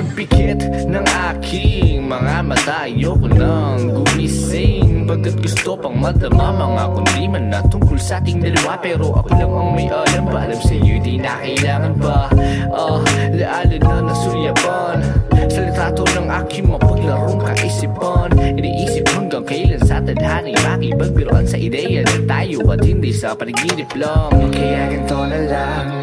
pagpikit ng aking mga mata. Ayoko nang gumising. Pagkat gusto pang madama Mga kundi man na tungkol sa ating dalawa. Pero ako lang ang may alam. Paalam sa'yo di na kailangan pa Ah, lalo na nasuyapan. Sa litrato ng aking mapaglarong kaisipan. Iniisip hanggang kailan sa tadhani Makipagbiroan sa ideya na tayo At hindi sa panaginip lang. Kaya ganito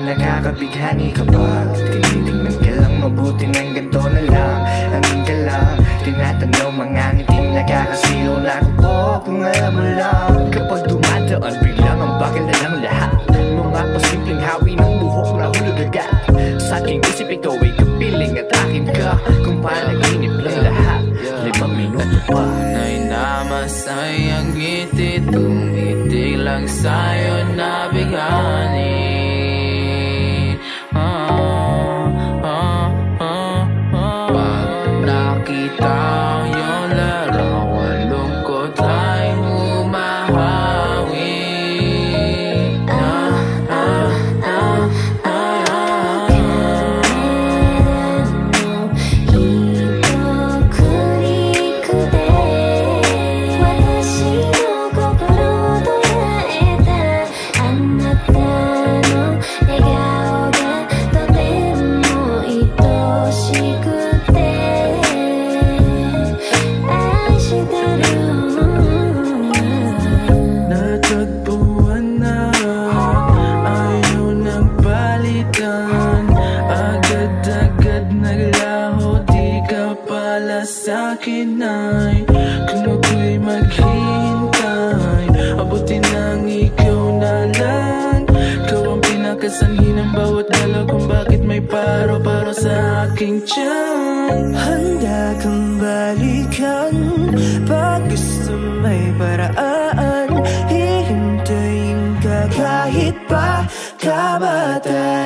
Nakakabighani kapag Tinitingnan ka lang mabuti ng ganito na lang. Amin ka lang Tinatanaw mga ngiting nakakasilaw na ako. Kung alam mo lang Kapag dumadaan biglang ang bakal na lang lahat. Mga pasimpleng hawi ng buhok na hulog agad Sa aking isip ikaw ay kapiling at akin ka. Kung panaginip lang lahat Limang minuto pa. Tunay na masayang ngiti Tumitig lang sa'yo na bighani ka pala sa'kin ay Kung ako'y maghihintay Abutin ang ikaw na lang. Ikaw ang pinakasanhi ng bawat dalaw Kung bakit may paro-paro sa aking tiyan. Handa kang balikan Pag gusto may paraan. Hihintayin ka kahit pa Kamatayaan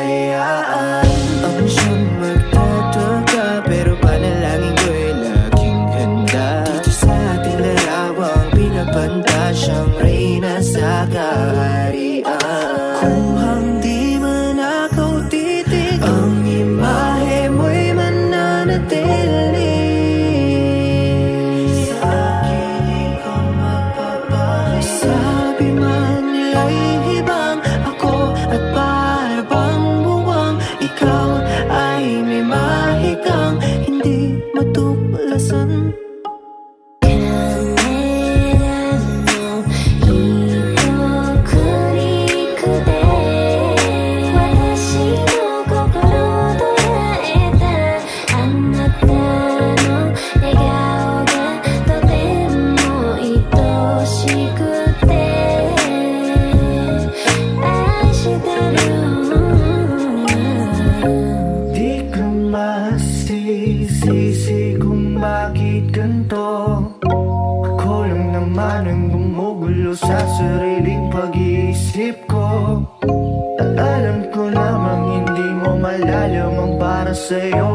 masisisi kung bakit ganito. Ako lang naman ang gumugulo sa sariling pag-iisip ko. At alam ko namang hindi mo malalam ang para sa'yo